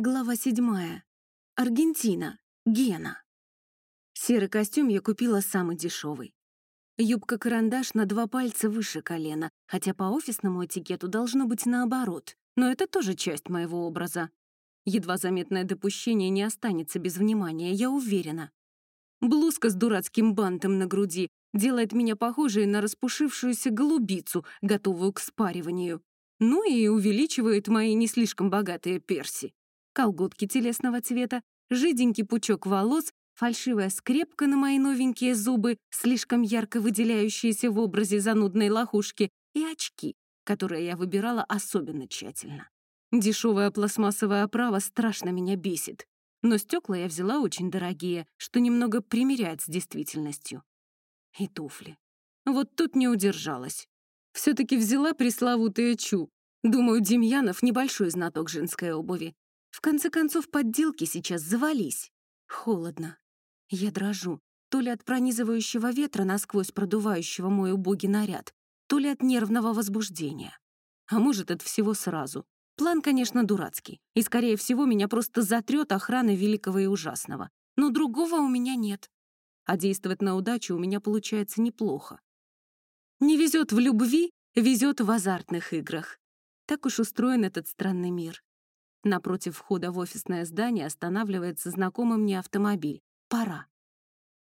Глава седьмая. Аргентина. Гена. Серый костюм я купила самый дешевый. Юбка-карандаш на два пальца выше колена, хотя по офисному этикету должно быть наоборот, но это тоже часть моего образа. Едва заметное допущение не останется без внимания, я уверена. Блузка с дурацким бантом на груди делает меня похожей на распушившуюся голубицу, готовую к спариванию. Ну и увеличивает мои не слишком богатые перси колготки телесного цвета, жиденький пучок волос, фальшивая скрепка на мои новенькие зубы, слишком ярко выделяющиеся в образе занудной лохушки, и очки, которые я выбирала особенно тщательно. Дешевая пластмассовая оправа страшно меня бесит, но стекла я взяла очень дорогие, что немного примеряет с действительностью. И туфли. Вот тут не удержалась. все таки взяла пресловутые чу. Думаю, Демьянов небольшой знаток женской обуви, в конце концов, подделки сейчас завались. Холодно. Я дрожу. То ли от пронизывающего ветра, насквозь продувающего мой убогий наряд, то ли от нервного возбуждения. А может, от всего сразу. План, конечно, дурацкий, и, скорее всего, меня просто затрет охрана великого и ужасного. Но другого у меня нет. А действовать на удачу у меня получается неплохо. Не везет в любви, везет в азартных играх. Так уж устроен этот странный мир. Напротив входа в офисное здание останавливается знакомый мне автомобиль. Пора.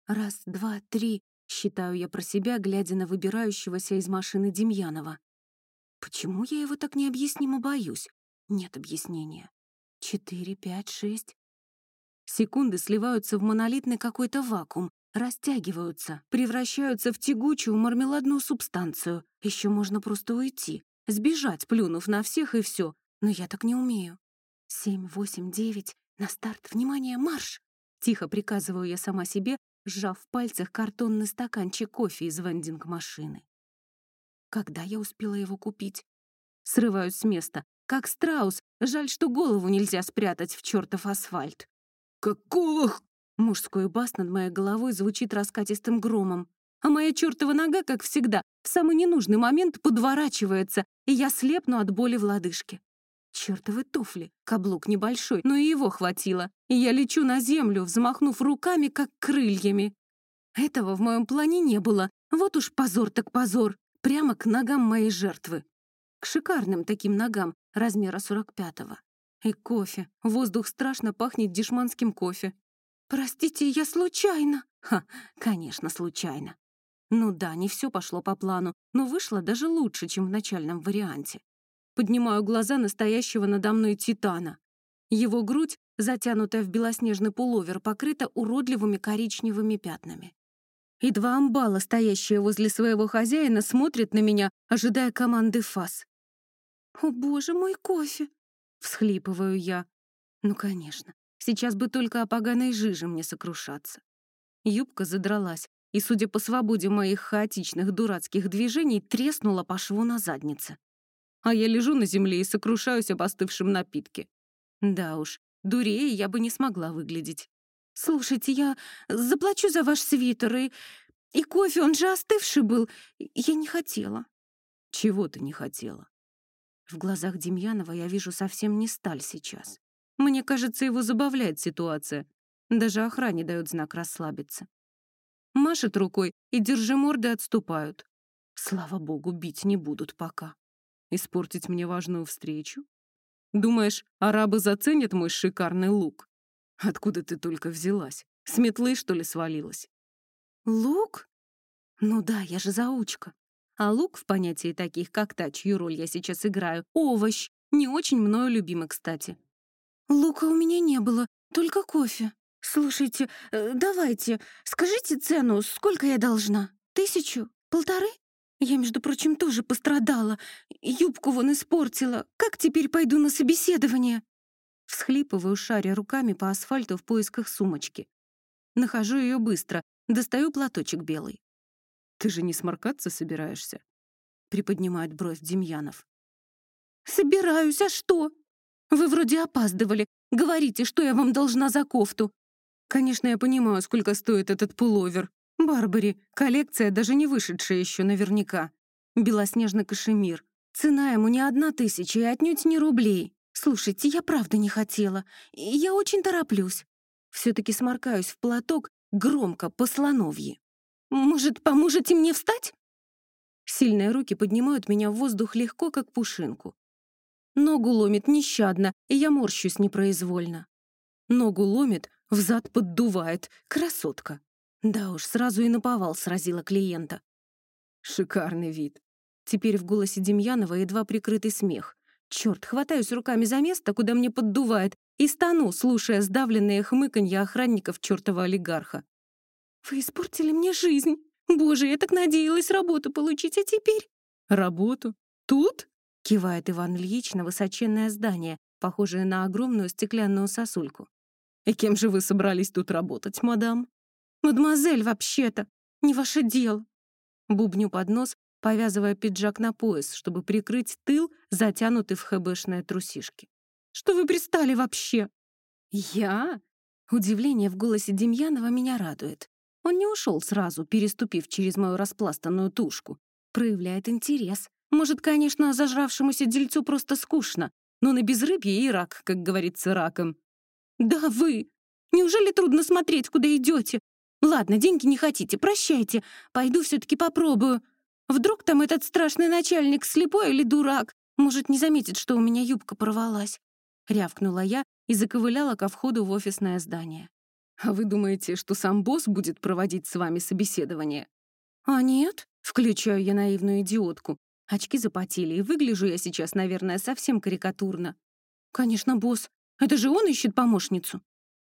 Раз, два, три, считаю я про себя, глядя на выбирающегося из машины Демьянова. Почему я его так необъяснимо боюсь? Нет объяснения. Четыре, пять, шесть. Секунды сливаются в монолитный какой-то вакуум, растягиваются, превращаются в тягучую мармеладную субстанцию. Еще можно просто уйти, сбежать, плюнув на всех и все, но я так не умею. Семь, восемь, девять. На старт. Внимание, марш! Тихо приказываю я сама себе, сжав в пальцах картонный стаканчик кофе из вендинг-машины. Когда я успела его купить? Срываюсь с места. Как страус. Жаль, что голову нельзя спрятать в чертов асфальт. «Какого...» Мужской бас над моей головой звучит раскатистым громом. А моя чертова нога, как всегда, в самый ненужный момент подворачивается, и я слепну от боли в лодыжке. Чёртовы туфли, каблук небольшой, но и его хватило. И я лечу на землю, взмахнув руками, как крыльями. Этого в моем плане не было. Вот уж позор так позор. Прямо к ногам моей жертвы. К шикарным таким ногам, размера 45-го. И кофе. Воздух страшно пахнет дешманским кофе. «Простите, я случайно!» Ха, конечно, случайно. Ну да, не все пошло по плану, но вышло даже лучше, чем в начальном варианте. Поднимаю глаза настоящего надо мной титана. Его грудь, затянутая в белоснежный пуловер, покрыта уродливыми коричневыми пятнами. И два амбала, стоящие возле своего хозяина, смотрят на меня, ожидая команды фас. «О, боже мой, кофе!» — всхлипываю я. Ну, конечно, сейчас бы только о поганой жиже мне сокрушаться. Юбка задралась, и, судя по свободе моих хаотичных дурацких движений, треснула по шву на заднице а я лежу на земле и сокрушаюсь об остывшем напитке. Да уж, дурее я бы не смогла выглядеть. «Слушайте, я заплачу за ваш свитер, и... и кофе, он же остывший был. Я не хотела». «Чего ты не хотела?» В глазах Демьянова я вижу совсем не сталь сейчас. Мне кажется, его забавляет ситуация. Даже охране дает знак расслабиться. Машет рукой, и держи морды отступают. Слава богу, бить не будут пока. Испортить мне важную встречу? Думаешь, арабы заценят мой шикарный лук? Откуда ты только взялась? С метлы, что ли, свалилась? Лук? Ну да, я же заучка. А лук в понятии таких, как та, чью роль я сейчас играю, овощ, не очень мною любимый, кстати. Лука у меня не было, только кофе. Слушайте, э, давайте, скажите цену, сколько я должна? Тысячу? Полторы? Я, между прочим, тоже пострадала. Юбку вон испортила. Как теперь пойду на собеседование?» Всхлипываю, шаря руками по асфальту в поисках сумочки. Нахожу ее быстро, достаю платочек белый. «Ты же не сморкаться собираешься?» Приподнимает бровь Демьянов. «Собираюсь, а что? Вы вроде опаздывали. Говорите, что я вам должна за кофту. Конечно, я понимаю, сколько стоит этот пуловер. Барбари, коллекция, даже не вышедшая еще наверняка. Белоснежный кашемир. Цена ему не одна тысяча и отнюдь не рублей. Слушайте, я правда не хотела. Я очень тороплюсь. Все-таки сморкаюсь в платок громко, по слоновьи. Может, поможете мне встать? Сильные руки поднимают меня в воздух легко, как пушинку. Ногу ломит нещадно, и я морщусь непроизвольно. Ногу ломит, взад поддувает. Красотка. Да уж, сразу и наповал сразила клиента. Шикарный вид. Теперь в голосе Демьянова едва прикрытый смех. Черт, хватаюсь руками за место, куда мне поддувает, и стану, слушая сдавленные хмыканья охранников чертова олигарха. «Вы испортили мне жизнь! Боже, я так надеялась работу получить, а теперь...» «Работу? Тут?» — кивает Иван Ильич на высоченное здание, похожее на огромную стеклянную сосульку. «И кем же вы собрались тут работать, мадам?» «Мадемуазель, вообще-то! Не ваше дело!» Бубню под нос, повязывая пиджак на пояс, чтобы прикрыть тыл, затянутый в хэбэшные трусишки. «Что вы пристали вообще?» «Я?» Удивление в голосе Демьянова меня радует. Он не ушел сразу, переступив через мою распластанную тушку. Проявляет интерес. Может, конечно, зажравшемуся дельцу просто скучно, но на безрыбье и рак, как говорится, раком. «Да вы! Неужели трудно смотреть, куда идете? Ладно, деньги не хотите, прощайте. Пойду все таки попробую. Вдруг там этот страшный начальник слепой или дурак? Может, не заметит, что у меня юбка порвалась?» Рявкнула я и заковыляла ко входу в офисное здание. «А вы думаете, что сам босс будет проводить с вами собеседование?» «А нет?» — включаю я наивную идиотку. Очки запотели, и выгляжу я сейчас, наверное, совсем карикатурно. «Конечно, босс. Это же он ищет помощницу».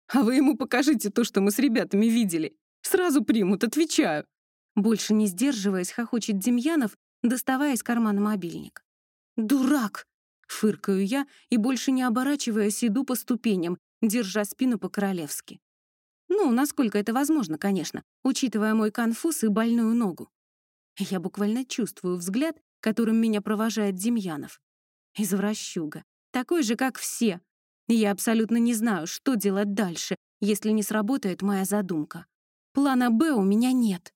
«А вы ему покажите то, что мы с ребятами видели. Сразу примут, отвечаю». Больше не сдерживаясь, хохочет Демьянов, доставая из кармана мобильник. «Дурак!» — фыркаю я и, больше не оборачиваясь, иду по ступеням, держа спину по-королевски. Ну, насколько это возможно, конечно, учитывая мой конфуз и больную ногу. Я буквально чувствую взгляд, которым меня провожает Демьянов. Извращуга. Такой же, как все. Я абсолютно не знаю, что делать дальше, если не сработает моя задумка. Плана «Б» у меня нет.